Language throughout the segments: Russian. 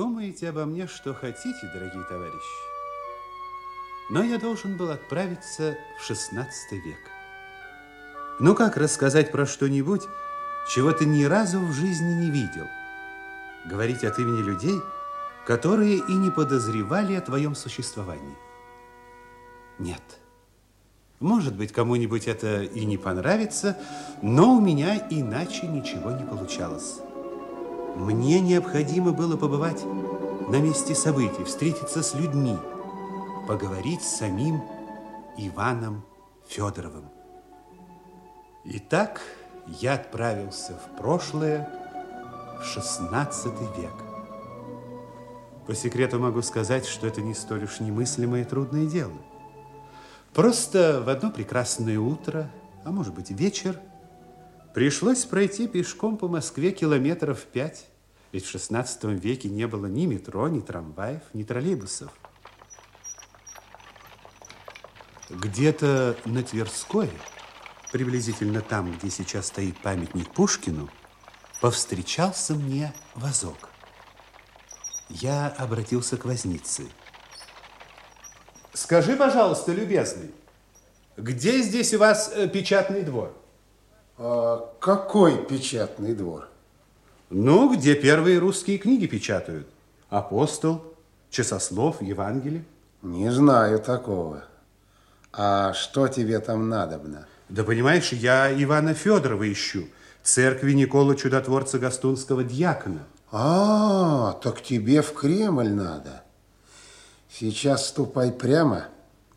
Думаете обо мне, что хотите, дорогие товарищи. Но я должен был отправиться в XVI век. Ну как рассказать про что-нибудь, чего ты ни разу в жизни не видел? Говорить от имени людей, которые и не подозревали о твоем существовании. Нет. Может быть, кому-нибудь это и не понравится, но у меня иначе ничего не получалось. Мне необходимо было побывать на месте событий, встретиться с людьми, поговорить с самим Иваном Федоровым. Итак, я отправился в прошлое, в 16 век. По секрету могу сказать, что это не столь уж немыслимое и трудное дело. Просто в одно прекрасное утро, а может быть вечер, пришлось пройти пешком по Москве километров пять, ведь в 16 веке не было ни метро, ни трамваев, ни троллейбусов. Где-то на Тверской, приблизительно там, где сейчас стоит памятник Пушкину, повстречался мне вазок. Я обратился к вознице. Скажи, пожалуйста, любезный, где здесь у вас э, печатный двор? А какой печатный двор? Ну, где первые русские книги печатают. Апостол, Часослов, Евангелие. Не знаю такого. А что тебе там надобно? Да понимаешь, я Ивана Федорова ищу, церкви Никола Чудотворца Гастунского дьякона. А, так тебе в Кремль надо. Сейчас ступай прямо,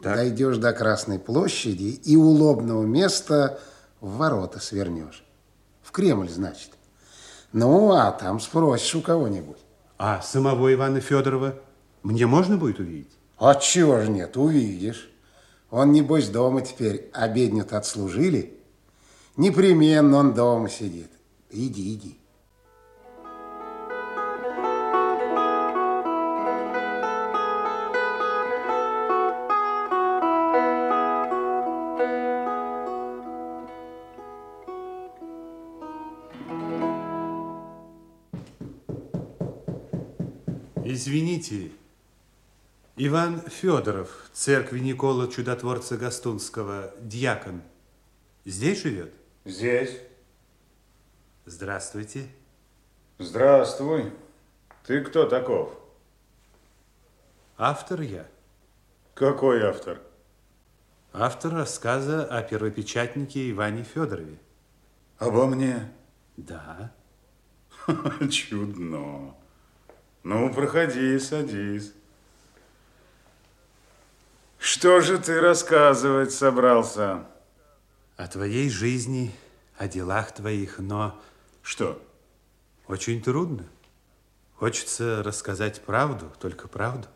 так. дойдешь до Красной площади и у лобного места в ворота свернешь. В Кремль, значит. Ну, а там спросишь у кого-нибудь. А самого Ивана Федорова мне можно будет увидеть? А чего же нет, увидишь. Он, небось, дома теперь обедню-то отслужили. Непременно он дома сидит. Иди, иди. Извините, Иван Федоров, церкви Никола Чудотворца Гастунского, дьякон, здесь живет? Здесь. Здравствуйте. Здравствуй. Ты кто таков? Автор я. Какой автор? Автор рассказа о первопечатнике Иване Федорове. Обо мне? Да. Чудно. Ну, проходи, садись. Что же ты рассказывать собрался? О твоей жизни, о делах твоих, но... Что? Очень трудно. Хочется рассказать правду, только правду.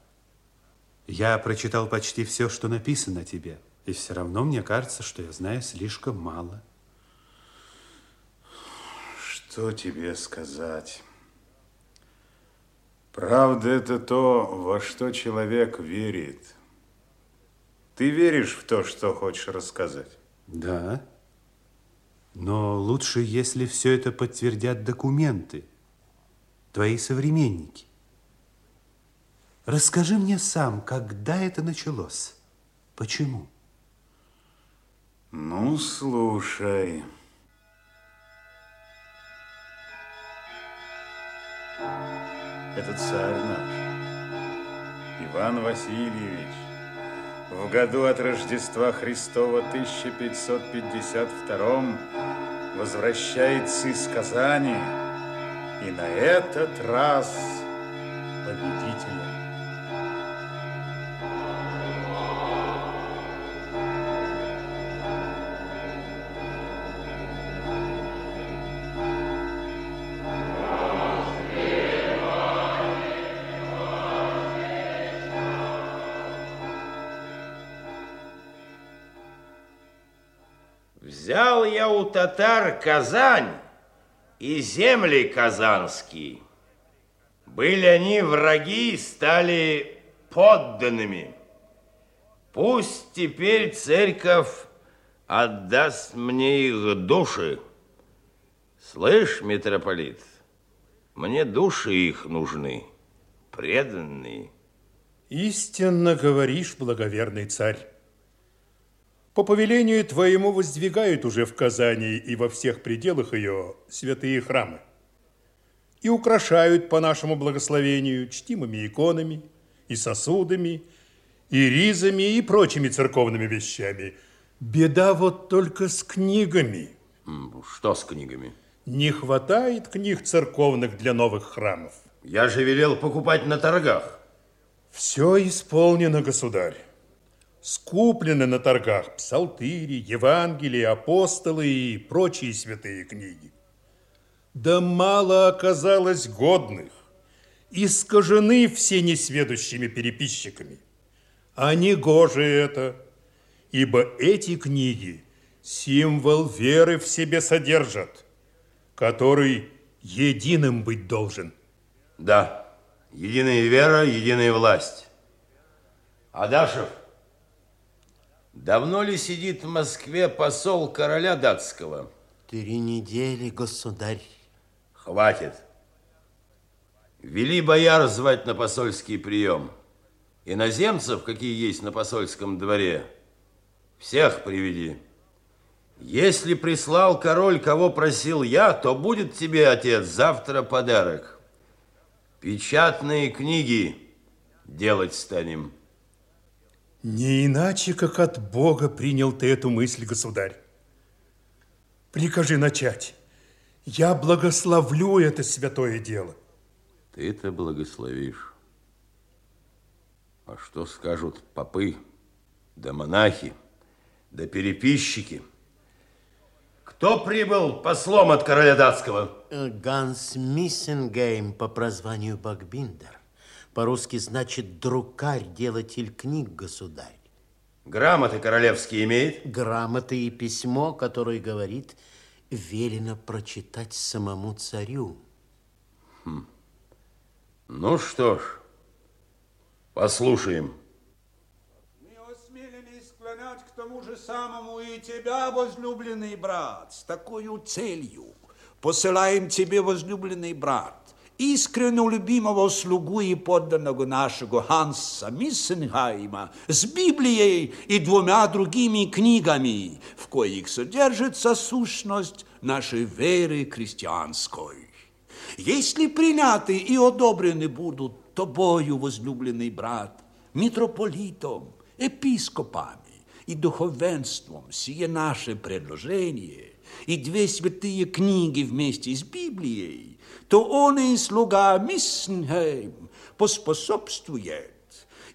Я прочитал почти все, что написано тебе, и все равно мне кажется, что я знаю слишком мало. Что тебе сказать? Правда – это то, во что человек верит. Ты веришь в то, что хочешь рассказать? Да. Но лучше, если все это подтвердят документы, твои современники. Расскажи мне сам, когда это началось? Почему? Ну, слушай. Это царь наш, Иван Васильевич, в году от Рождества Христова 1552 возвращается из Казани и на этот раз победителем. У татар Казань и земли казанские. Были они враги, стали подданными. Пусть теперь церковь отдаст мне их души. Слышь, митрополит, мне души их нужны. преданные. Истинно говоришь, благоверный царь. По повелению твоему воздвигают уже в Казани и во всех пределах ее святые храмы. И украшают по нашему благословению чтимыми иконами и сосудами, и ризами, и прочими церковными вещами. Беда вот только с книгами. Что с книгами? Не хватает книг церковных для новых храмов. Я же велел покупать на торгах. Все исполнено, государь. Скуплены на торгах псалтыри, Евангелие, апостолы и прочие святые книги. Да мало оказалось годных. Искажены все несведущими переписчиками. А не гоже это, ибо эти книги символ веры в себе содержат, который единым быть должен. Да, единая вера, единая власть. Адашев, давно ли сидит в Москве посол короля датского? Три недели, государь. Хватит. Вели бояр звать на посольский прием. Иноземцев, какие есть на посольском дворе, всех приведи. Если прислал король, кого просил я, то будет тебе, отец, завтра подарок. Печатные книги делать станем. Не иначе, как от Бога принял ты эту мысль, государь. Прикажи начать. Я благословлю это святое дело. Ты это благословишь. А что скажут попы, да монахи, да переписчики? Кто прибыл послом от короля датского? Э, Ганс Миссенгейм по прозванию Бакбиндер. По-русски значит «друкарь, делатель книг, государь». Грамоты королевские имеет? Грамоты и письмо, которое говорит, велено прочитать самому царю. Хм. Ну что ж, Послушаем. Мы осмелились склонять к тому же самому и тебя, возлюбленный брат, с такой целью. Посылаем тебе, возлюбленный брат, искренне любимого слугу и подданного нашего Ханса Миссенхайма с Библией и двумя другими книгами, в коих содержится сущность нашей веры христианской. Если приняты и одобрены будут тобою, возлюбленный брат, митрополитом, епископами и духовенством сие наше предложение и две святые книги вместе с Библией, то он и слуга Миссенхейм поспособствует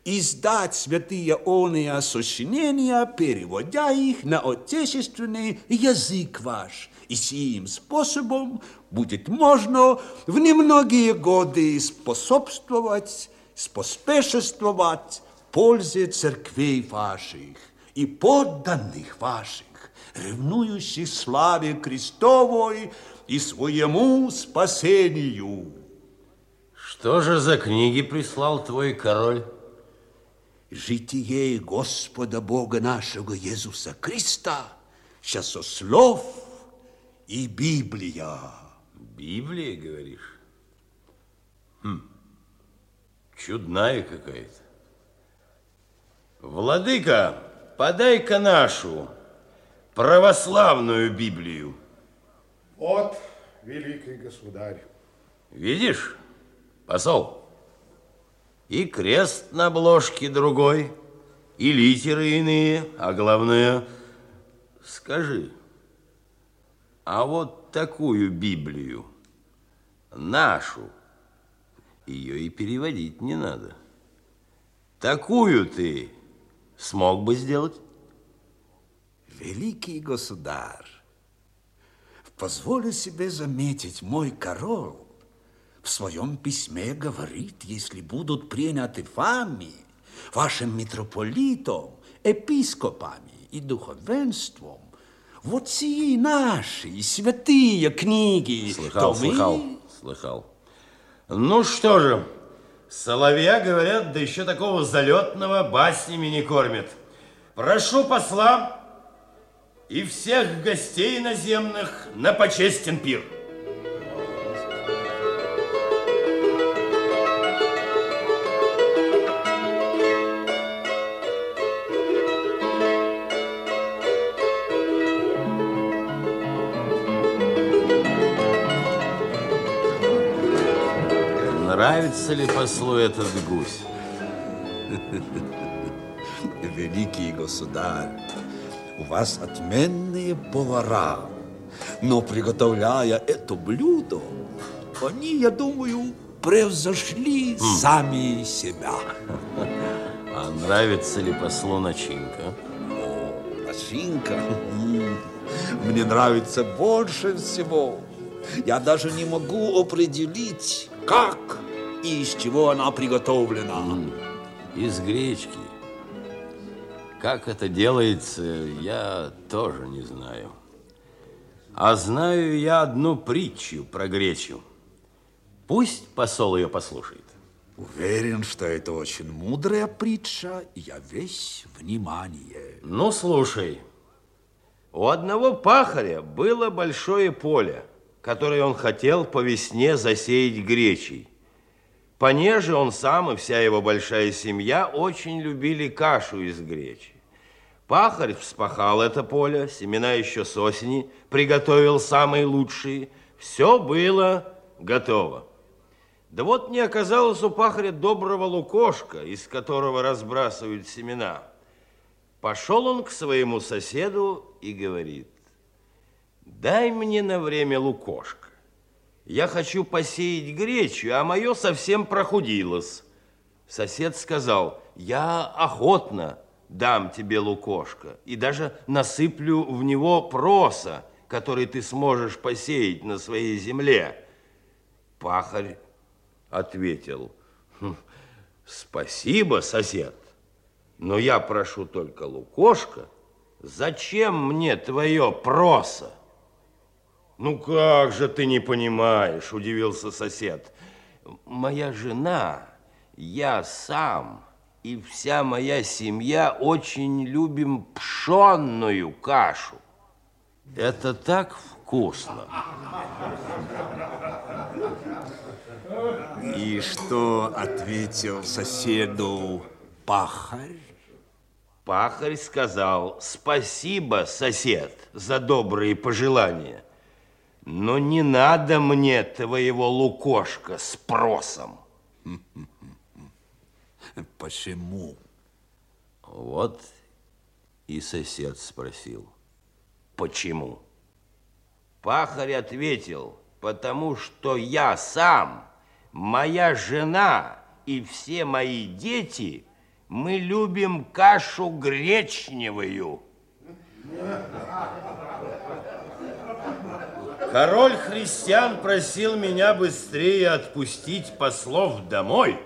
издать святые оные сочинения, переводя их на отечественный язык ваш, и сим способом будет можно в немногие годы способствовать, споспешествовать пользе церквей ваших и подданных ваших, ревнующих славе Христовой и своему спасению. Что же за книги прислал твой король? Житие Господа Бога нашего Иисуса Христа, часослов и Библия. Библия, говоришь? Хм, чудная какая-то. Владыка, подай-ка нашу православную Библию. Вот, великий государь. Видишь, посол? И крест на обложке другой, и литеры иные, а главное, скажи, а вот такую Библию, нашу, ее и переводить не надо. Такую ты смог бы сделать? Великий государь, позволю себе заметить, мой король в своем письме говорит, если будут приняты вами, вашим митрополитом, епископами и духовенством, вот сии наши святые книги. Слыхал, слыхал, мы... слыхал. Ну что же, соловья, говорят, да еще такого залетного баснями не кормят. Прошу посла и всех гостей наземных на почестен пир. Нравится ли послу этот гусь? Великий государь, у вас отменные повара, но приготовляя это блюдо, они, я думаю, превзошли сами себя. А нравится ли послу начинка? О, начинка. М, Мне нравится больше всего. Я даже не могу определить, как и из чего она приготовлена. Из гречки. Как это делается, я тоже не знаю. А знаю я одну притчу про гречу. Пусть посол ее послушает. Уверен, что это очень мудрая притча, и я весь внимание. Ну, слушай. У одного пахаря было большое поле, которое он хотел по весне засеять гречей. Понеже он сам и вся его большая семья очень любили кашу из гречи. Пахарь вспахал это поле, семена еще с осени, приготовил самые лучшие. Все было готово. Да вот не оказалось у пахаря доброго лукошка, из которого разбрасывают семена. Пошел он к своему соседу и говорит, дай мне на время лукошка. Я хочу посеять гречу, а мое совсем прохудилось. Сосед сказал, я охотно дам тебе лукошко и даже насыплю в него проса, который ты сможешь посеять на своей земле. Пахарь ответил, «Хм, спасибо, сосед, но я прошу только лукошко. Зачем мне твое проса? Ну как же ты не понимаешь, удивился сосед. Моя жена, я сам и вся моя семья очень любим пшенную кашу. Это так вкусно. И что ответил соседу пахарь? Пахарь сказал, спасибо, сосед, за добрые пожелания, но не надо мне твоего лукошка с просом. Почему? Вот и сосед спросил, почему? Пахарь ответил, потому что я сам, моя жена и все мои дети, мы любим кашу гречневую. Король христиан просил меня быстрее отпустить послов домой.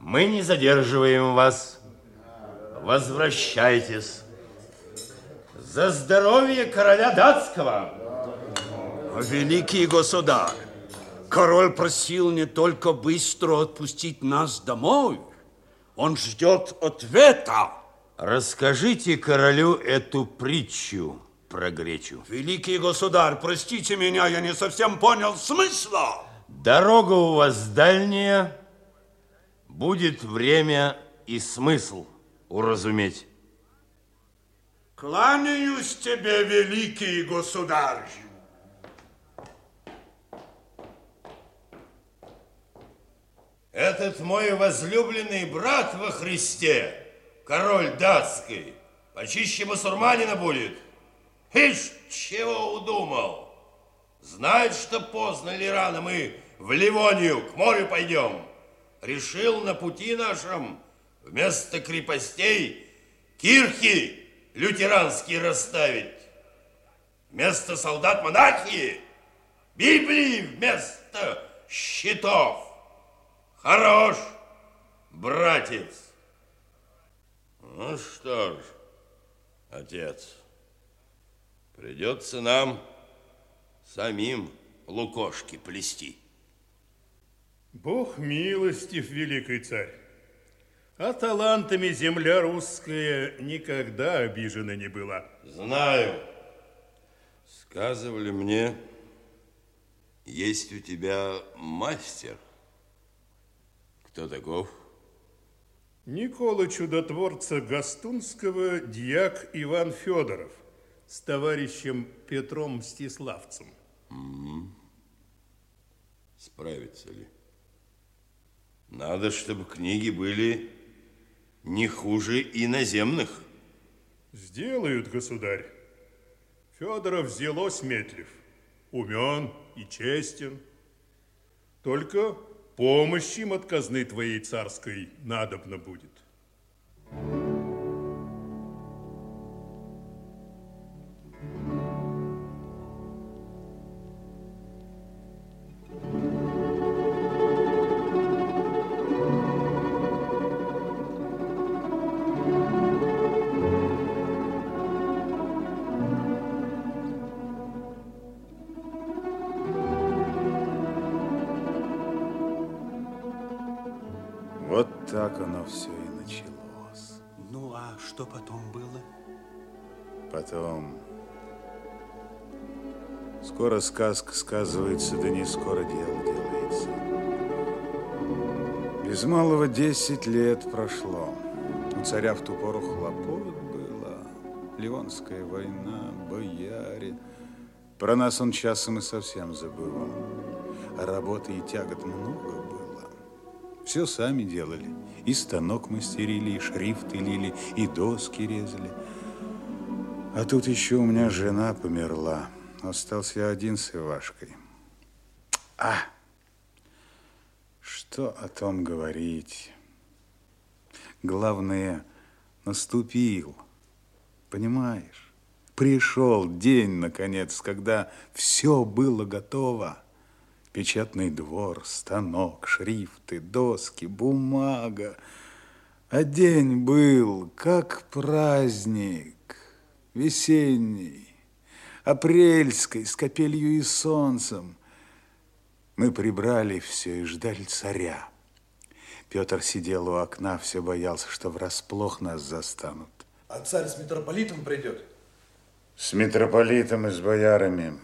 Мы не задерживаем вас. Возвращайтесь. За здоровье короля датского. Великий государь, король просил не только быстро отпустить нас домой, он ждет ответа. Расскажите королю эту притчу про гречу. Великий государь, простите меня, я не совсем понял смысла. Дорога у вас дальняя, будет время и смысл уразуметь. Кланяюсь тебе, великий государь. Этот мой возлюбленный брат во Христе, король датский, почище басурманина будет. Ишь, чего удумал? Знает, что поздно или рано мы в Ливонию к морю пойдем. Решил на пути нашем вместо крепостей кирхи лютеранские расставить. Вместо солдат монархии Библии вместо щитов. Хорош, братец. Ну что ж, отец, придется нам самим лукошки плести. Бог милостив, великий царь. А талантами земля русская никогда обижена не была. Знаю. Сказывали мне, есть у тебя мастер. Кто таков? Никола Чудотворца Гастунского дьяк Иван Федоров с товарищем Петром Мстиславцем. Справится ли? Надо, чтобы книги были не хуже иноземных. Сделают, государь. Федоров взялось Метлев. Умен и честен. Только помощь им от казны твоей царской надобно будет. Вот сказка сказывается, да не скоро дело делается. Без малого десять лет прошло. У царя в ту пору хлопот было. Ливонская война, бояре. Про нас он часом и совсем забывал. А работы и тягот много было. Все сами делали. И станок мастерили, и шрифты лили, и доски резали. А тут еще у меня жена померла. Остался я один с Ивашкой. А! Что о том говорить? Главное, наступил. Понимаешь? Пришел день, наконец, когда все было готово. Печатный двор, станок, шрифты, доски, бумага. А день был, как праздник, весенний, апрельской, с капелью и солнцем. Мы прибрали все и ждали царя. Петр сидел у окна, все боялся, что врасплох нас застанут. А царь с митрополитом придет? С митрополитом и с боярами.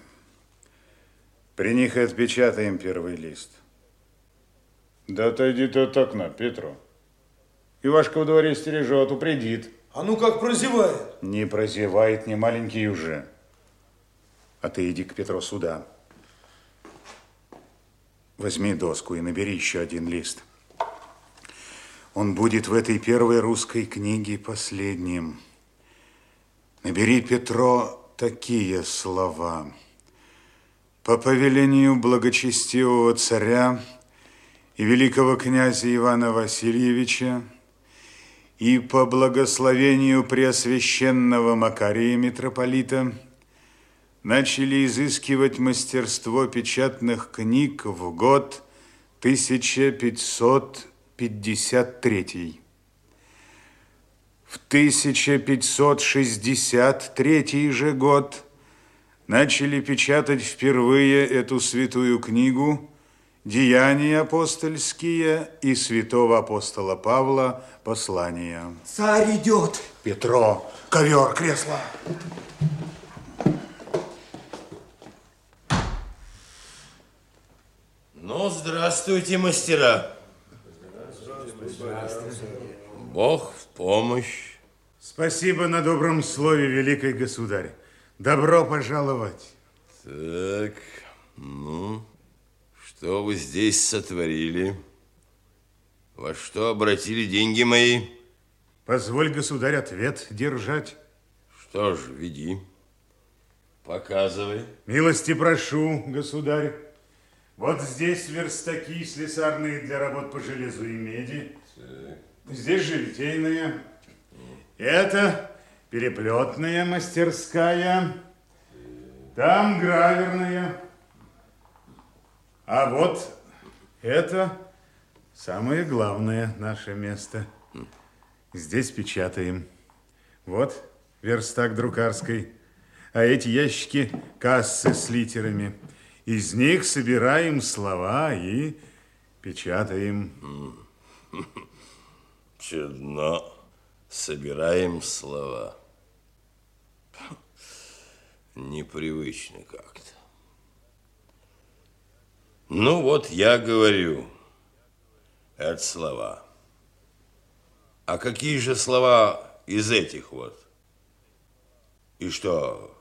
При них и отпечатаем первый лист. Да отойди ты от окна, Петру. Ивашка во дворе стережет, упредит. А ну как прозевает? Не прозевает, не маленький уже. А ты иди к Петру сюда. Возьми доску и набери еще один лист. Он будет в этой первой русской книге последним. Набери, Петро, такие слова. По повелению благочестивого царя и великого князя Ивана Васильевича и по благословению Преосвященного Макария митрополита начали изыскивать мастерство печатных книг в год 1553. В 1563 же год начали печатать впервые эту святую книгу «Деяния апостольские» и святого апостола Павла «Послания». Царь идет. Петро, ковер, кресло. Ну, здравствуйте, мастера. Бог в помощь. Спасибо на добром слове, великий государь. Добро пожаловать. Так, ну, что вы здесь сотворили? Во что обратили деньги мои? Позволь, государь, ответ держать. Что ж, веди. Показывай. Милости прошу, государь. Вот здесь верстаки слесарные для работ по железу и меди. Здесь же литейная. Это переплетная мастерская. Там граверная. А вот это самое главное наше место. Здесь печатаем. Вот верстак друкарской. А эти ящики кассы с литерами. Из них собираем слова и печатаем. Чудно. Собираем слова. Непривычно как-то. Ну вот я говорю. Это слова. А какие же слова из этих вот? И что,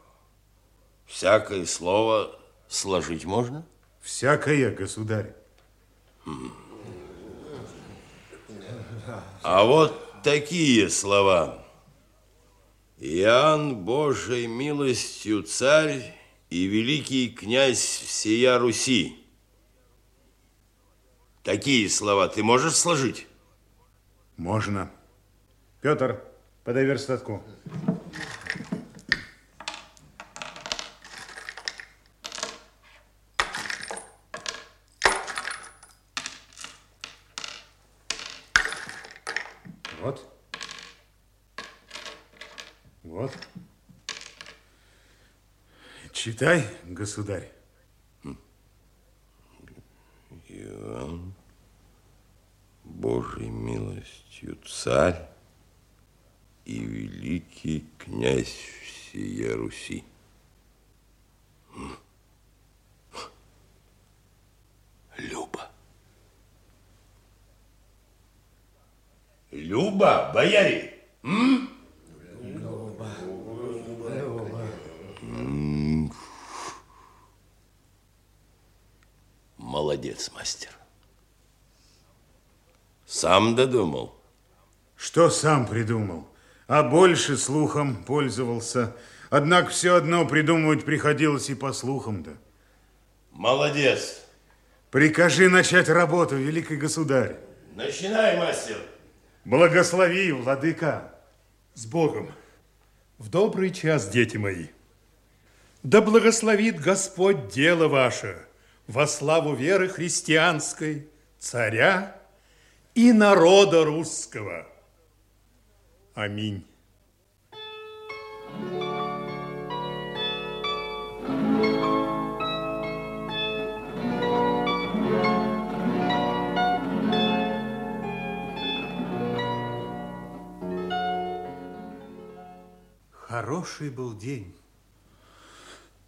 всякое слово сложить можно? Всякое, государь. А вот такие слова. Иоанн Божией милостью царь и великий князь всея Руси. Такие слова ты можешь сложить? Можно. Петр, подай верстатку. Вот. Вот. Читай, государь. Иоанн, Божьей милостью царь и великий князь всея Руси. Люба. Люба, бояре, м? М. Молодец, мастер. Сам додумал. Что сам придумал? А больше слухом пользовался. Однако все одно придумывать приходилось и по слухам-то. Молодец. Прикажи начать работу, великий государь. Начинай, мастер. Благослови, владыка. С Богом. В добрый час, дети мои. Да благословит Господь дело ваше во славу веры христианской, царя и народа русского. Аминь. Хороший был день.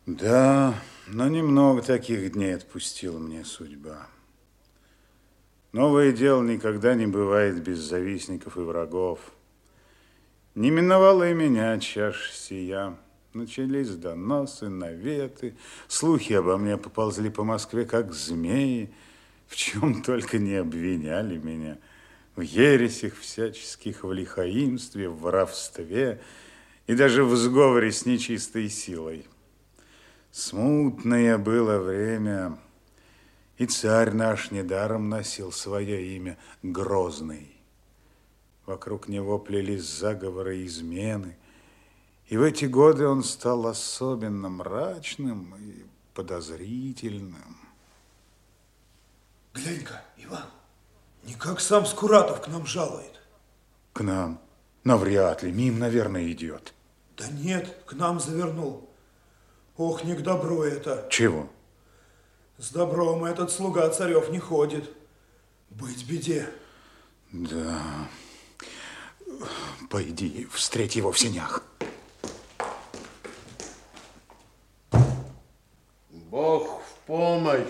Да, но немного таких дней отпустила мне судьба. Новое дело никогда не бывает без завистников и врагов. Не миновала и меня чаш сия. Начались доносы, наветы, слухи обо мне поползли по Москве, как змеи, в чем только не обвиняли меня. В ересях всяческих, в лихаимстве, в воровстве и даже в сговоре с нечистой силой. Смутное было время, и царь наш недаром носил свое имя Грозный. Вокруг него плелись заговоры и измены, и в эти годы он стал особенно мрачным и подозрительным. Глянь-ка, Иван, никак сам Скуратов к нам жалует. К нам? Навряд ли, мим, наверное, идет. Да нет, к нам завернул. Ох, не к добру это. Чего? С добром этот слуга царев не ходит. Быть беде. Да. Пойди, встреть его в сенях. Бог в помощь,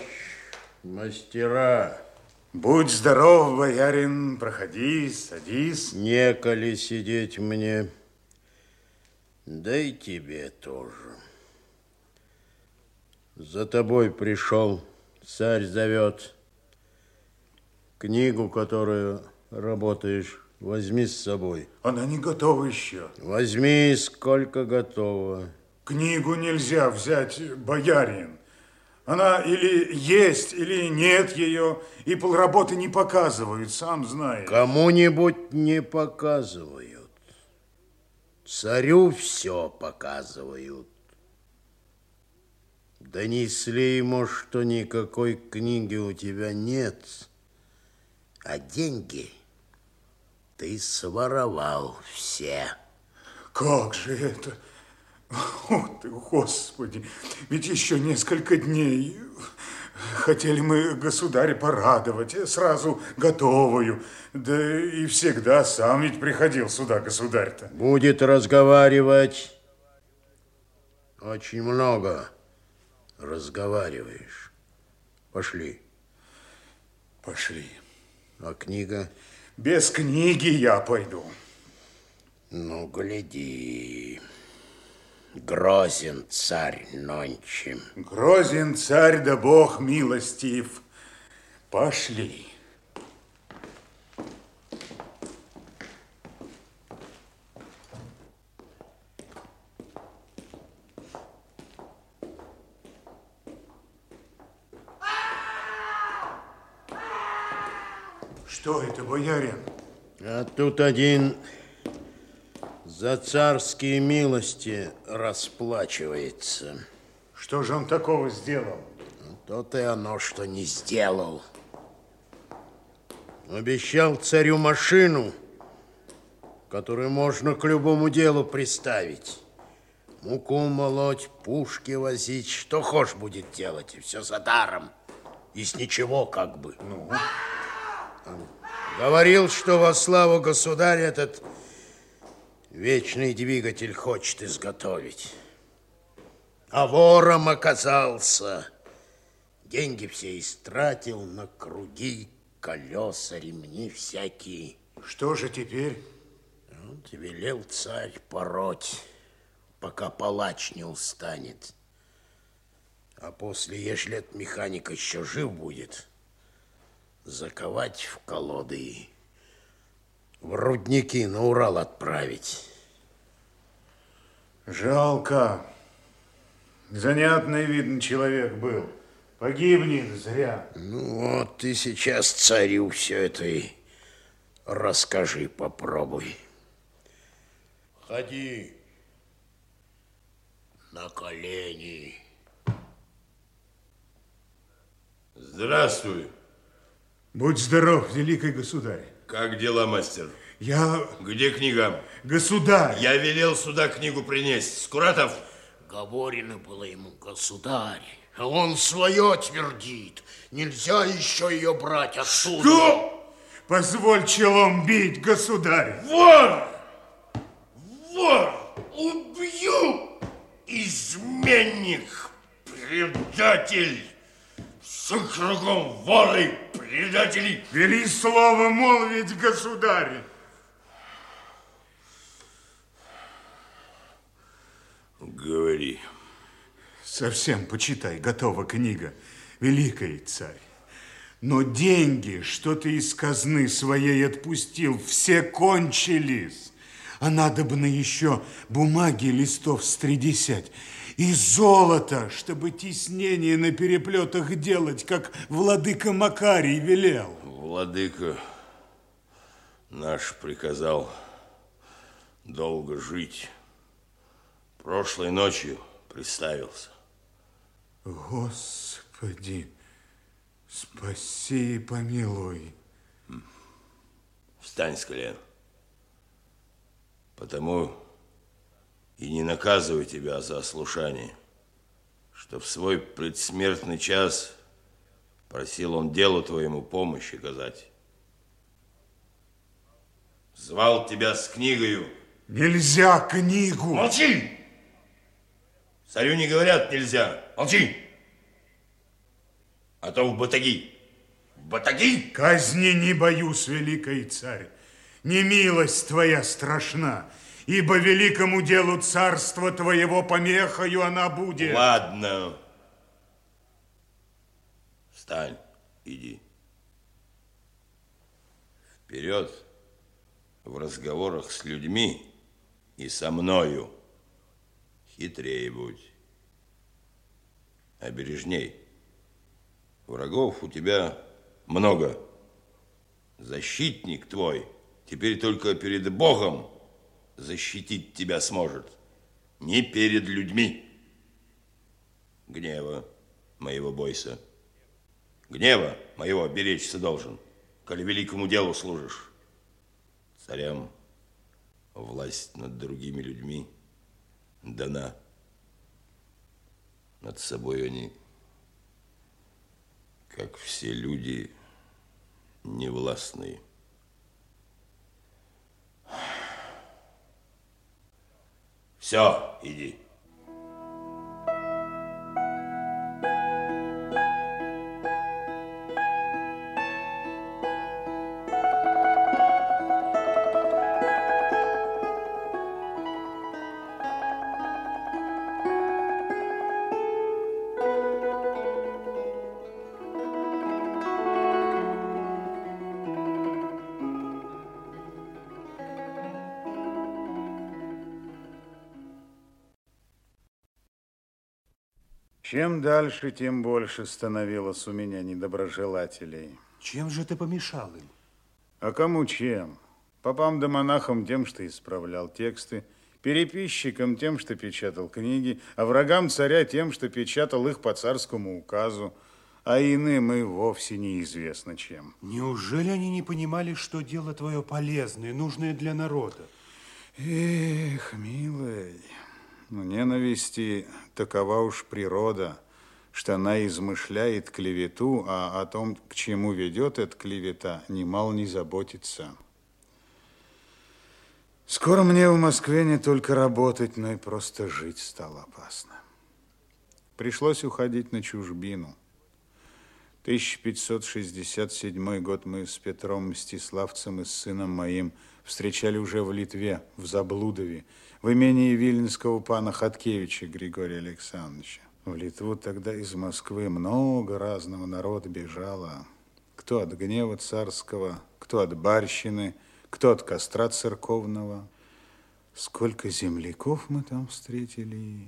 мастера. Будь здоров, боярин, проходи, садись. Неколи сидеть мне, да и тебе тоже. За тобой пришел, царь зовет. Книгу, которую работаешь, возьми с собой. Она не готова еще. Возьми, сколько готово. Книгу нельзя взять, боярин. Она или есть, или нет ее, и полработы не показывают, сам знаешь. Кому-нибудь не показывают. Царю все показывают. Донесли ему, что никакой книги у тебя нет, а деньги ты своровал все. Как же это? О, ты, Господи, ведь еще несколько дней хотели мы государя порадовать, сразу готовую. Да и всегда сам ведь приходил сюда, государь-то. Будет разговаривать очень много разговариваешь. Пошли. Пошли. А книга? Без книги я пойду. Ну, гляди. Грозен царь нонче. Грозен царь, да бог милостив. Пошли. Что это, боярин? А тут один за царские милости расплачивается. Что же он такого сделал? То-то и оно, что не сделал. Обещал царю машину, которую можно к любому делу приставить. Муку молоть, пушки возить, что хочешь будет делать, и все за даром. И с ничего как бы. Ну? Говорил, что во славу государя этот вечный двигатель хочет изготовить. А вором оказался. Деньги все истратил на круги, колеса, ремни всякие. Что же теперь? Вот велел царь пороть, пока палач не устанет. А после, если этот механик еще жив будет, заковать в колоды в рудники на Урал отправить. Жалко. Занятный, видно, человек был. Погибнет зря. Ну вот ты сейчас царю все это и расскажи, попробуй. Ходи на колени. Здравствуй. Будь здоров, великий государь. Как дела, мастер? Я... Где книга? Государь! Я велел сюда книгу принести. Скуратов? Говорено было ему, государь. А он свое твердит. Нельзя еще ее брать отсюда. Что? Позволь челом бить, государь. Вор! Вор! Убью! Изменник! Предатель! Все кругом воры, предатели! Вели слово молвить, государь. Говори. Совсем, почитай, готова книга. Великий царь. Но деньги, что ты из казны своей отпустил, все кончились. А надо бы на еще бумаги листов с тридесять. И золото, чтобы тиснение на переплетах делать, как владыка Макарий велел. Владыка наш приказал долго жить. Прошлой ночью приставился. Господи, спаси и помилуй. Встань с колен. Потому и не наказывай тебя за ослушание, что в свой предсмертный час просил он делу твоему помощь оказать. Звал тебя с книгою. Нельзя книгу. Молчи! Царю не говорят нельзя. Молчи! А то в батаги. В батаги! Казни не боюсь, великий царь. Не милость твоя страшна, ибо великому делу царства твоего помехою она будет. Ладно. Встань, иди. Вперед в разговорах с людьми и со мною хитрее будь. Обережней. Врагов у тебя много. Защитник твой теперь только перед Богом защитить тебя сможет, не перед людьми. Гнева моего бойся. Гнева моего беречься должен, коли великому делу служишь. Царям власть над другими людьми дана. Над собой они, как все люди, невластные. Все, иди. Чем дальше, тем больше становилось у меня недоброжелателей. Чем же ты помешал им? А кому чем? Попам да монахам тем, что исправлял тексты, переписчикам тем, что печатал книги, а врагам царя тем, что печатал их по царскому указу, а иным и вовсе неизвестно чем. Неужели они не понимали, что дело твое полезное, нужное для народа? Эх, милый, ну, ненависти такова уж природа, что она измышляет клевету, а о том, к чему ведет эта клевета, немало не заботится. Скоро мне в Москве не только работать, но и просто жить стало опасно. Пришлось уходить на чужбину. 1567 год мы с Петром Мстиславцем и с сыном моим встречали уже в Литве, в Заблудове, в имении Вильнского пана Хаткевича Григория Александровича. В Литву тогда из Москвы много разного народа бежало. Кто от гнева царского, кто от барщины – кто от костра церковного. Сколько земляков мы там встретили.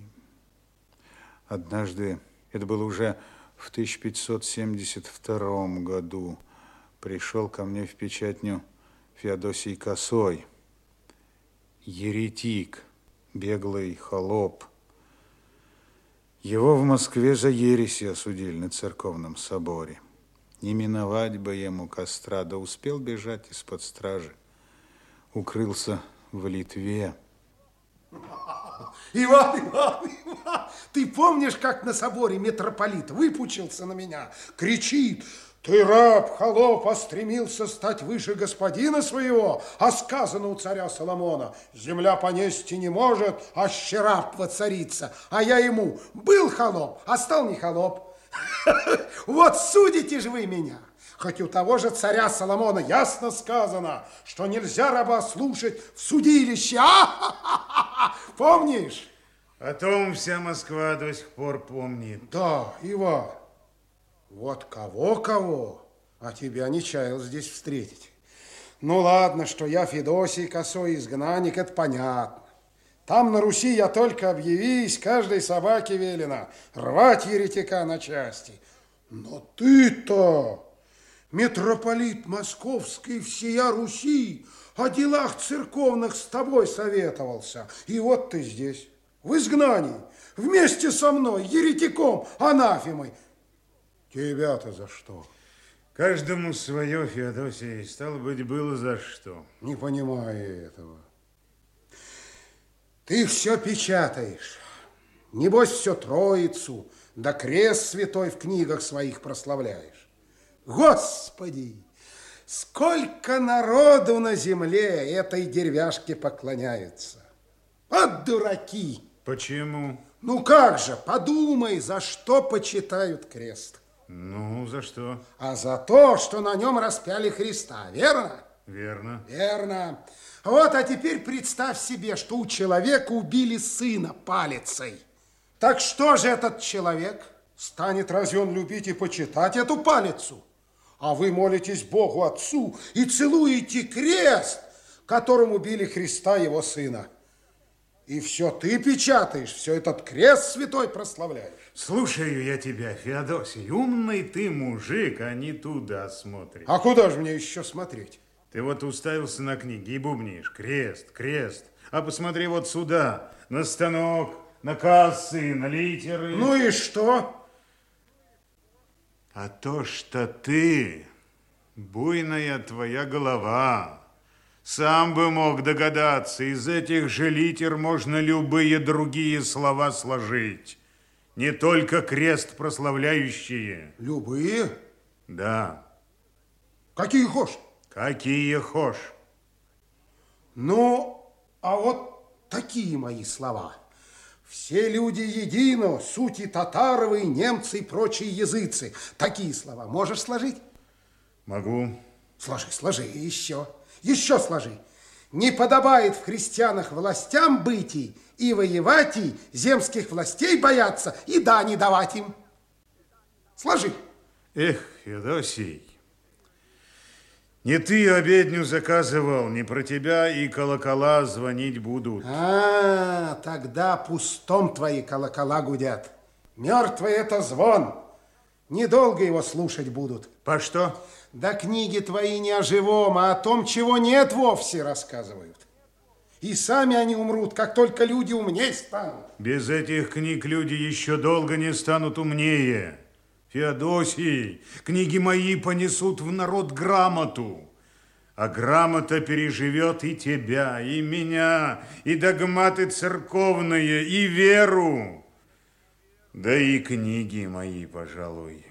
Однажды, это было уже в 1572 году, пришел ко мне в печатню Феодосий Косой, еретик, беглый холоп. Его в Москве за ереси осудили на церковном соборе. Не миновать бы ему костра, да успел бежать из-под стражи укрылся в Литве. Иван, Иван, Иван, ты помнишь, как на соборе митрополит выпучился на меня, кричит, ты, раб, холоп, остремился стать выше господина своего, а сказано у царя Соломона, земля понести не может, а щераб воцарится. А я ему, был холоп, а стал не холоп. Вот судите же вы меня. Хоть у того же царя Соломона ясно сказано, что нельзя раба слушать в судилище. А! Помнишь? О том вся Москва до сих пор помнит. Да, Ива. Вот кого-кого, а тебя не чаял здесь встретить. Ну ладно, что я Федосий Косой изгнанник, это понятно. Там на Руси я только объявись, каждой собаке велено рвать еретика на части. Но ты-то митрополит московский всея Руси, о делах церковных с тобой советовался. И вот ты здесь, в изгнании, вместе со мной, еретиком, анафемой. Тебя-то за что? Каждому свое, Феодосий, стало быть, было за что. Не понимаю этого. Ты все печатаешь. Небось, все троицу, да крест святой в книгах своих прославляешь. Господи, сколько народу на земле этой деревяшке поклоняются. От дураки. Почему? Ну как же, подумай, за что почитают крест. Ну, за что? А за то, что на нем распяли Христа, верно? Верно. Верно. Вот, а теперь представь себе, что у человека убили сына палицей. Так что же этот человек? Станет разве он любить и почитать эту палицу? а вы молитесь Богу Отцу и целуете крест, которым убили Христа, его сына. И все ты печатаешь, все этот крест святой прославляешь. Слушаю я тебя, Феодосий. Умный ты мужик, а не туда смотришь. А куда же мне еще смотреть? Ты вот уставился на книги и бубнишь. Крест, крест. А посмотри вот сюда, на станок, на кассы, на литеры. Ну и что? А то, что ты, буйная твоя голова, сам бы мог догадаться, из этих же литер можно любые другие слова сложить. Не только крест прославляющие. Любые? Да. Какие хошь? Какие хошь. Ну, а вот такие мои слова – все люди едино, сути татаровы, немцы и прочие языцы. Такие слова можешь сложить? Могу. Сложи, сложи, еще, еще сложи. Не подобает в христианах властям быть и воевать, и земских властей бояться, и да не давать им. Сложи. Эх, Федосий, не ты обедню заказывал, не про тебя и колокола звонить будут. А, тогда пустом твои колокола гудят. Мертвый это звон. Недолго его слушать будут. По что? Да книги твои не о живом, а о том, чего нет вовсе, рассказывают. И сами они умрут, как только люди умнее станут. Без этих книг люди еще долго не станут умнее. Феодосий, книги мои понесут в народ грамоту. А грамота переживет и тебя, и меня, и догматы церковные, и веру. Да и книги мои, пожалуй.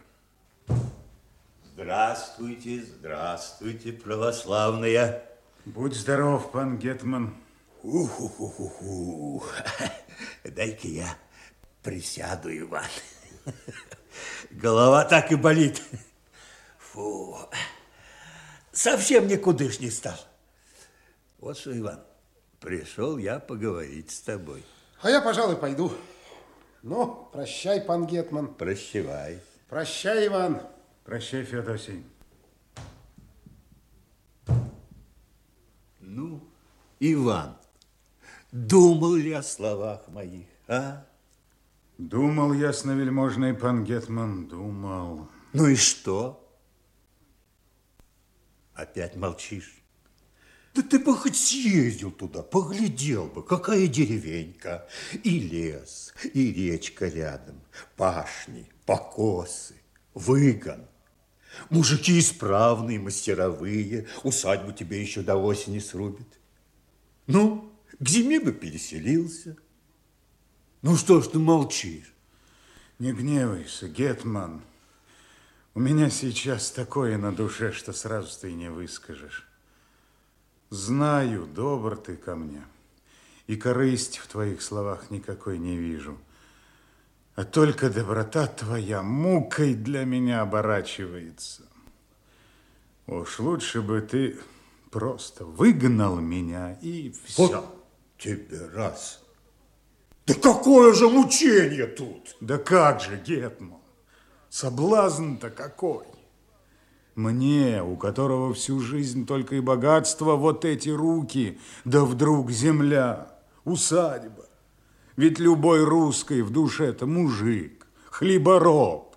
Здравствуйте, здравствуйте, православные. Будь здоров, пан Гетман. Уху-ху-ху-ху. Дай-ка я присяду, Иван. Голова так и болит. Фу. Совсем никудышний стал. Вот что, Иван, пришел я поговорить с тобой. А я, пожалуй, пойду. Ну, прощай, пан Гетман. Прощавай. Прощай, Иван. Прощай, Феодосий. Ну, Иван, думал ли о словах моих, а? Думал, ясновельможный пан Гетман, думал. Ну и что? Опять молчишь? Да ты бы хоть съездил туда, поглядел бы, какая деревенька. И лес, и речка рядом, пашни, покосы, выгон. Мужики исправные, мастеровые, усадьбу тебе еще до осени срубят. Ну, к зиме бы переселился. Ну что ж ты молчишь? Не гневайся, Гетман. У меня сейчас такое на душе, что сразу ты не выскажешь. Знаю, добр ты ко мне, и корысть в твоих словах никакой не вижу. А только доброта твоя мукой для меня оборачивается. Уж лучше бы ты просто выгнал меня и все. Вот тебе раз. Да какое же мучение тут? Да как же, Гетман, соблазн-то какой. Мне, у которого всю жизнь только и богатство, вот эти руки, да вдруг земля, усадьба. Ведь любой русский в душе это мужик, хлебороб.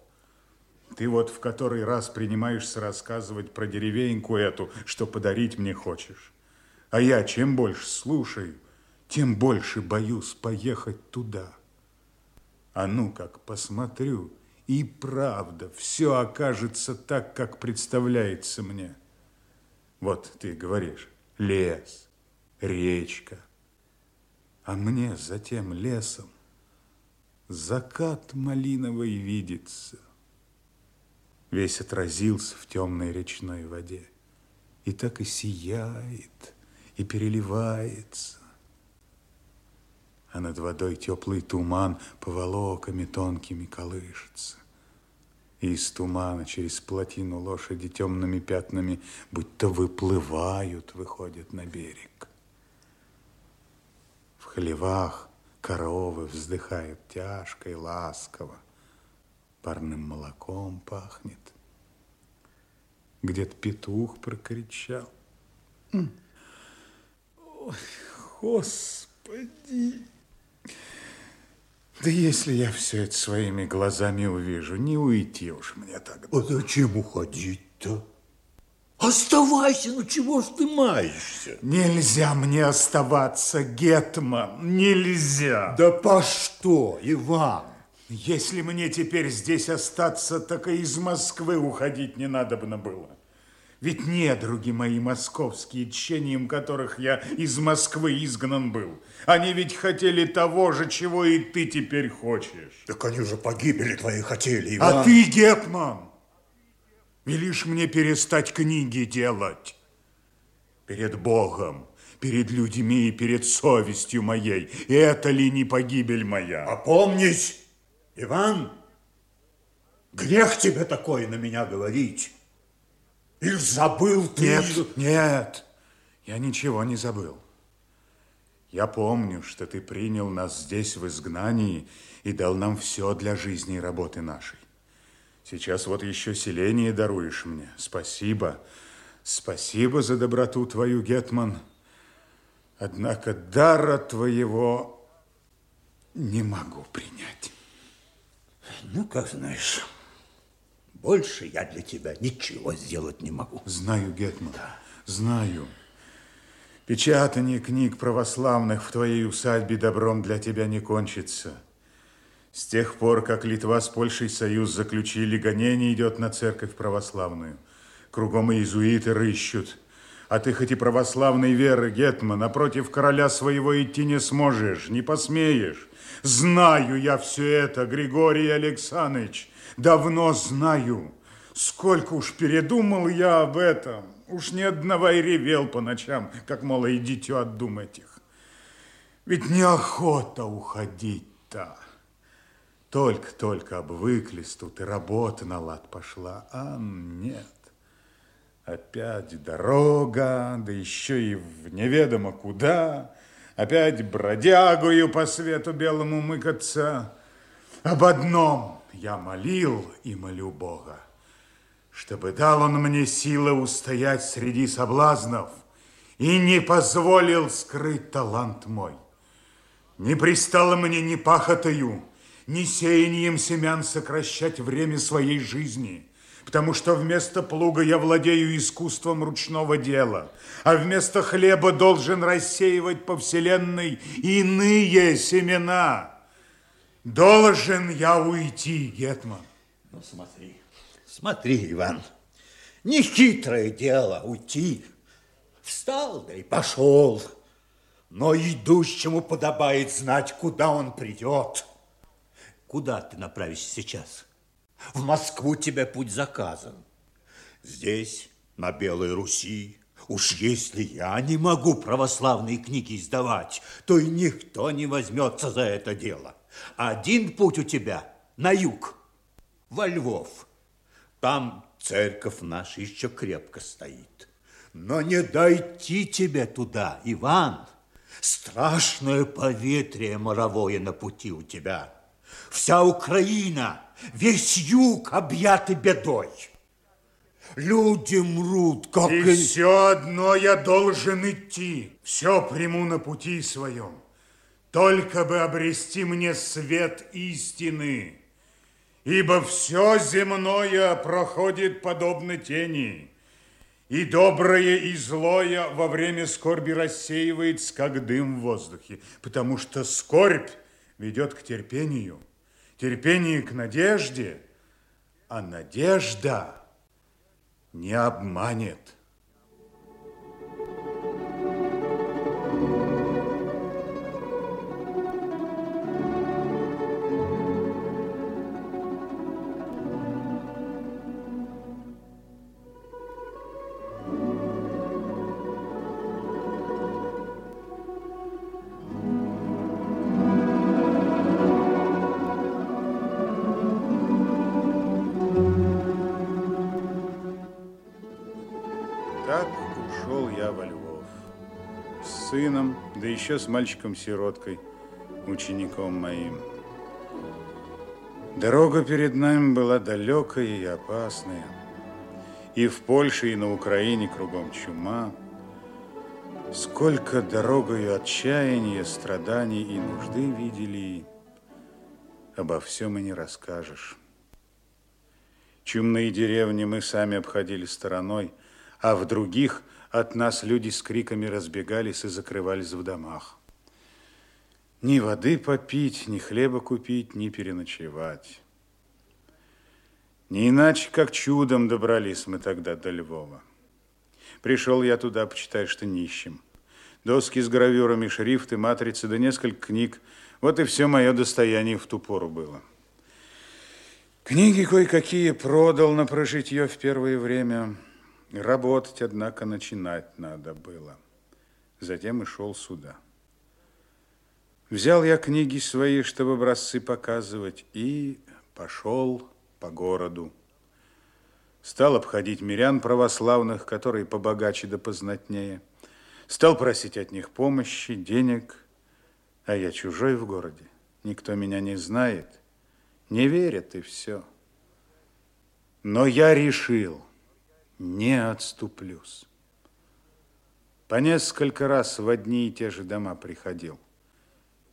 Ты вот в который раз принимаешься рассказывать про деревеньку эту, что подарить мне хочешь. А я чем больше слушаю, тем больше боюсь поехать туда. А ну как посмотрю, и правда, все окажется так, как представляется мне. Вот ты говоришь, лес, речка. А мне за тем лесом закат малиновый видится. Весь отразился в темной речной воде. И так и сияет, и переливается. А над водой теплый туман поволоками тонкими колышется. И из тумана через плотину лошади темными пятнами будто выплывают, выходят на берег. Хлевах коровы вздыхают тяжко и ласково. Парным молоком пахнет. Где-то петух прокричал. Ой, Господи! Да если я все это своими глазами увижу, не уйти уж мне тогда. А зачем уходить-то? Оставайся, ну чего ж ты маешься? Нельзя мне оставаться, Гетман, нельзя. Да по что, Иван? Если мне теперь здесь остаться, так и из Москвы уходить не надобно было. Ведь недруги мои московские, тщением которых я из Москвы изгнан был, они ведь хотели того же, чего и ты теперь хочешь. Так они же погибели твои хотели, Иван. А ты, Гетман, велишь мне перестать книги делать перед Богом, перед людьми и перед совестью моей. И это ли не погибель моя? Опомнись, Иван, грех тебе такое на меня говорить. Или забыл ты? Нет, нет, я ничего не забыл. Я помню, что ты принял нас здесь в изгнании и дал нам все для жизни и работы нашей. Сейчас вот еще селение даруешь мне. Спасибо. Спасибо за доброту твою, Гетман. Однако дара твоего не могу принять. Ну, как знаешь. Больше я для тебя ничего сделать не могу. Знаю, Гетман, да. знаю. Печатание книг православных в твоей усадьбе добром для тебя не кончится. С тех пор, как Литва с Польшей союз заключили, гонение идет на церковь православную. Кругом иезуиты рыщут. А ты хоть и православной веры, Гетман, а против короля своего идти не сможешь, не посмеешь. Знаю я все это, Григорий Александрович, давно знаю. Сколько уж передумал я об этом. Уж ни одного и ревел по ночам, как, и дитё от дум этих. Ведь неохота уходить-то. Только-только обвыклись тут, и работа на лад пошла. А нет. Опять дорога, да еще и в неведомо куда. Опять бродягую по свету белому мыкаться. Об одном я молил и молю Бога, чтобы дал он мне силы устоять среди соблазнов и не позволил скрыть талант мой. Не пристало мне ни пахотою, ни сеянием семян сокращать время своей жизни – потому что вместо плуга я владею искусством ручного дела, а вместо хлеба должен рассеивать по вселенной иные семена. Должен я уйти, Гетман. Ну, смотри, смотри, Иван, нехитрое дело уйти. Встал, да и пошел. Но идущему подобает знать, куда он придет. Куда ты направишься сейчас? В Москву тебе путь заказан. Здесь, на Белой Руси, уж если я не могу православные книги издавать, то и никто не возьмется за это дело. Один путь у тебя на юг, во Львов. Там церковь наша еще крепко стоит. Но не дойти тебе туда, Иван. Страшное поветрие моровое на пути у тебя. Вся Украина весь юг объяты бедой. Люди мрут, как... И, и все одно я должен идти. Все приму на пути своем. Только бы обрести мне свет истины. Ибо все земное проходит подобно тени. И доброе, и злое во время скорби рассеивается, как дым в воздухе. Потому что скорбь ведет к терпению терпение к надежде, а надежда не обманет. Еще с мальчиком-сироткой, учеником моим. Дорога перед нами была далекая и опасная. И в Польше, и на Украине кругом чума. Сколько дорогою отчаяния, страданий и нужды видели, обо всем и не расскажешь. Чумные деревни мы сами обходили стороной, а в других – от нас люди с криками разбегались и закрывались в домах. Ни воды попить, ни хлеба купить, ни переночевать. Не иначе, как чудом добрались мы тогда до Львова. Пришел я туда, почитай, что нищим. Доски с гравюрами, шрифты, матрицы, да несколько книг. Вот и все мое достояние в ту пору было. Книги кое-какие продал на прожитье в первое время – Работать, однако, начинать надо было. Затем и шел сюда. Взял я книги свои, чтобы образцы показывать, и пошел по городу. Стал обходить мирян православных, которые побогаче да познатнее. Стал просить от них помощи, денег, а я чужой в городе. Никто меня не знает, не верят и все. Но я решил – не отступлюсь. По несколько раз в одни и те же дома приходил.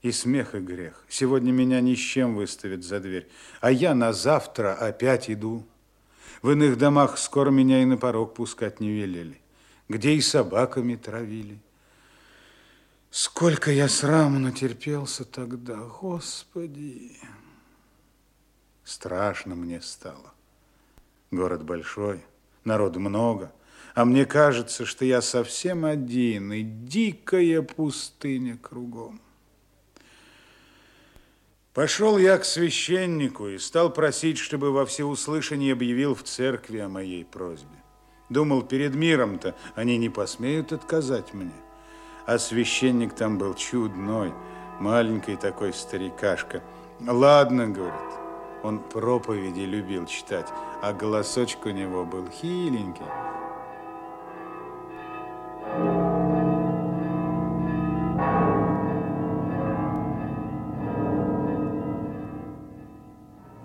И смех, и грех. Сегодня меня ни с чем выставят за дверь, а я на завтра опять иду. В иных домах скоро меня и на порог пускать не велели, где и собаками травили. Сколько я сраму натерпелся тогда, Господи! Страшно мне стало. Город большой, народу много, а мне кажется, что я совсем один, и дикая пустыня кругом. Пошел я к священнику и стал просить, чтобы во всеуслышание объявил в церкви о моей просьбе. Думал, перед миром-то они не посмеют отказать мне. А священник там был чудной, маленький такой старикашка. Ладно, говорит, он проповеди любил читать, а голосочек у него был хиленький.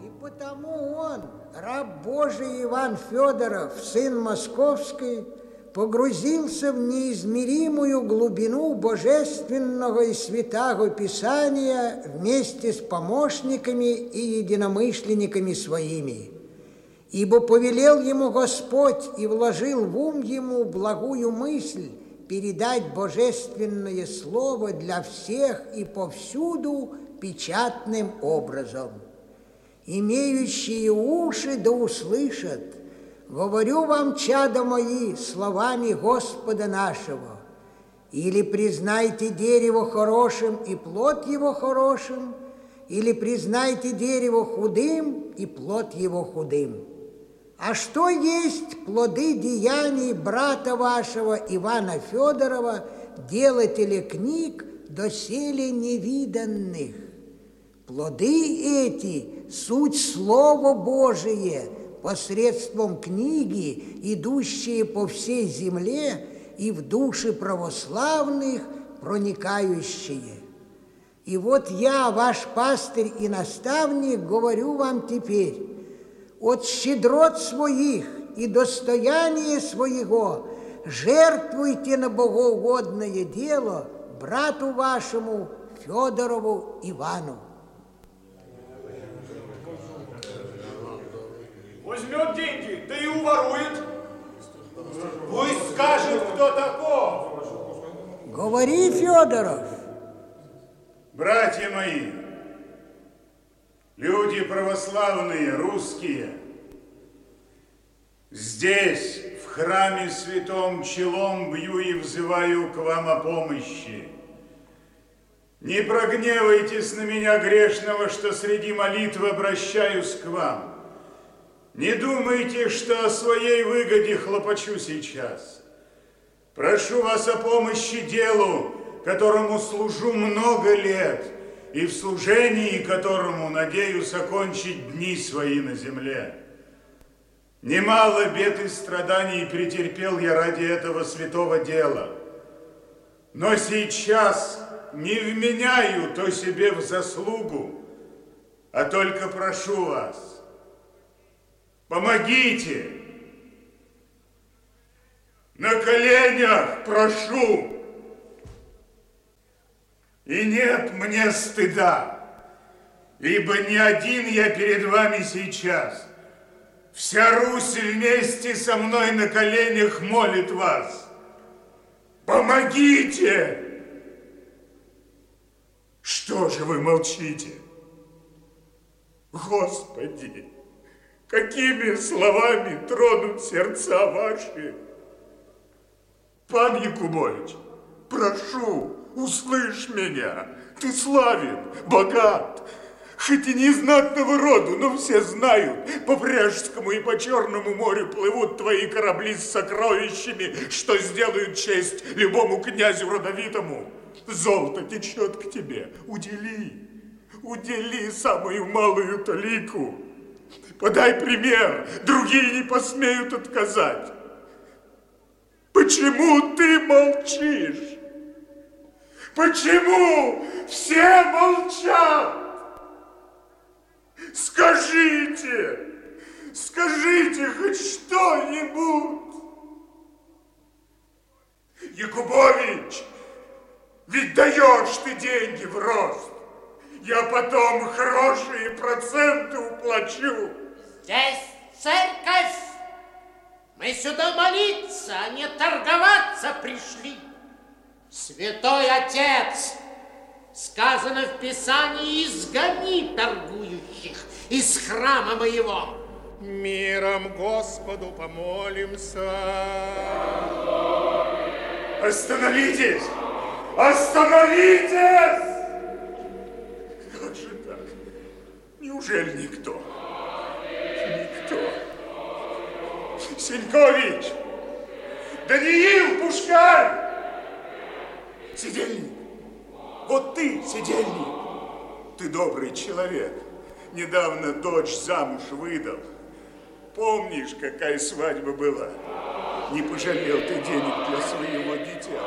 И потому он, раб Божий Иван Федоров, сын Московский, погрузился в неизмеримую глубину божественного и святого Писания вместе с помощниками и единомышленниками своими. Ибо повелел ему Господь и вложил в ум ему благую мысль передать божественное слово для всех и повсюду печатным образом. Имеющие уши да услышат – Говорю вам, чада мои, словами Господа нашего, или признайте дерево хорошим и плод его хорошим, или признайте дерево худым и плод его худым. А что есть плоды деяний брата вашего Ивана Федорова, делателя книг, доселе невиданных? Плоды эти – суть Слово Божие – посредством книги, идущие по всей земле и в души православных проникающие. И вот я, ваш пастырь и наставник, говорю вам теперь, от щедрот своих и достояния своего жертвуйте на богоугодное дело брату вашему Федорову Ивану. Возьмет деньги, да и уворует. Пусть скажет, кто таков. Говори, Федоров. Братья мои, люди православные, русские, здесь, в храме святом, челом бью и взываю к вам о помощи. Не прогневайтесь на меня грешного, что среди молитвы обращаюсь к вам. Не думайте, что о своей выгоде хлопочу сейчас. Прошу вас о помощи делу, которому служу много лет, и в служении которому надеюсь окончить дни свои на земле. Немало бед и страданий претерпел я ради этого святого дела. Но сейчас не вменяю то себе в заслугу, а только прошу вас – Помогите! На коленях прошу! И нет мне стыда, ибо не один я перед вами сейчас. Вся Русь вместе со мной на коленях молит вас. Помогите! Что же вы молчите? Господи! Какими словами тронут сердца ваши. Пан Якубович, прошу, услышь меня. Ты славен, богат, хоть и не знатного роду, но все знают, по Пряжскому и по Черному морю плывут твои корабли с сокровищами, что сделают честь любому князю родовитому. Золото течет к тебе, удели, удели самую малую талику. Подай пример, другие не посмеют отказать. Почему ты молчишь? Почему все молчат? Скажите, скажите хоть что-нибудь. Якубович, ведь даешь ты деньги в рост. Я потом хорошие проценты уплачу. Здесь церковь сюда молиться, а не торговаться пришли. Святой Отец, сказано в Писании, изгони торгующих из храма моего. Миром Господу помолимся. Остановитесь! Остановитесь! Неужели никто? Никто. Сенькович! Даниил Пушкарь! Сидельник! Вот ты, сидельник! Ты добрый человек. Недавно дочь замуж выдал. Помнишь, какая свадьба была? Не пожалел ты денег для своего дитя.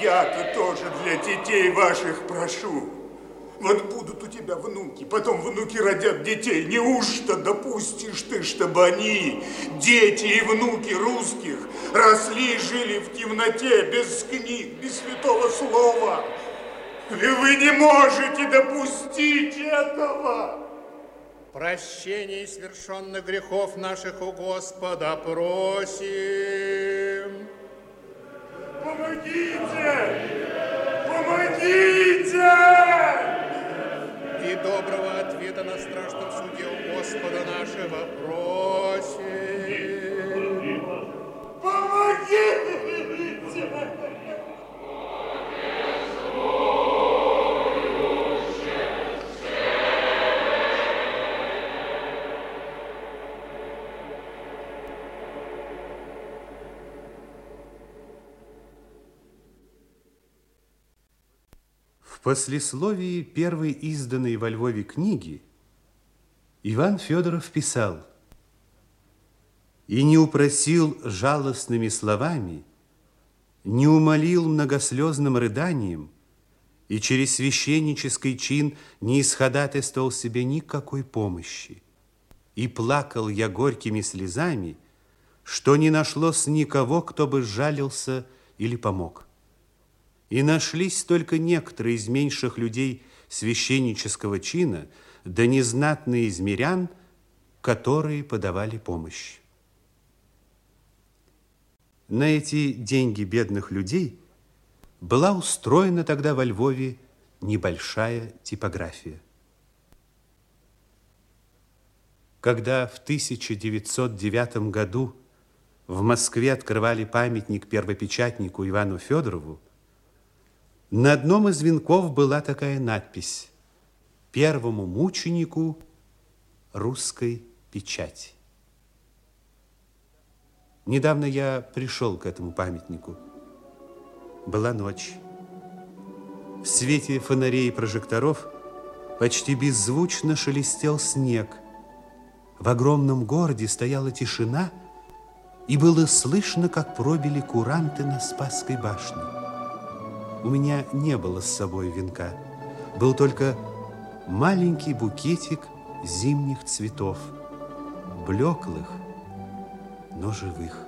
Я-то тоже для детей ваших прошу. Вот будут у тебя внуки, потом внуки родят детей. Неужто допустишь ты, чтобы они, дети и внуки русских, росли и жили в темноте, без книг, без святого слова? Или вы не можете допустить этого? Прощение совершенных грехов наших у Господа просим. Помогите! Помогите! И доброго ответа на страшном суде у Господа нашего просим. Помогите! В послесловии первой изданной во Львове книги Иван Федоров писал «И не упросил жалостными словами, не умолил многослезным рыданием, и через священнический чин не исходатайствовал себе никакой помощи. И плакал я горькими слезами, что не нашлось никого, кто бы жалился или помог. И нашлись только некоторые из меньших людей священнического чина, да незнатные из мирян, которые подавали помощь. На эти деньги бедных людей была устроена тогда во Львове небольшая типография. Когда в 1909 году в Москве открывали памятник первопечатнику Ивану Федорову, на одном из венков была такая надпись «Первому мученику русской печати». Недавно я пришел к этому памятнику. Была ночь. В свете фонарей и прожекторов почти беззвучно шелестел снег. В огромном городе стояла тишина, и было слышно, как пробили куранты на Спасской башне. У меня не было с собой венка. Был только маленький букетик зимних цветов, блеклых, но живых.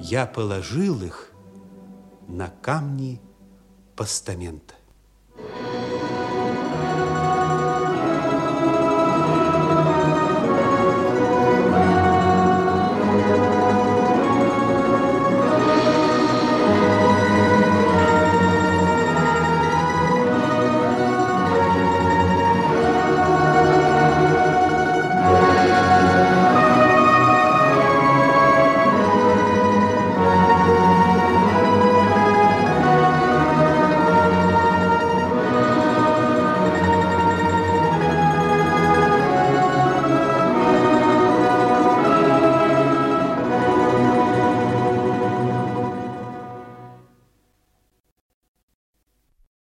Я положил их на камни постамента.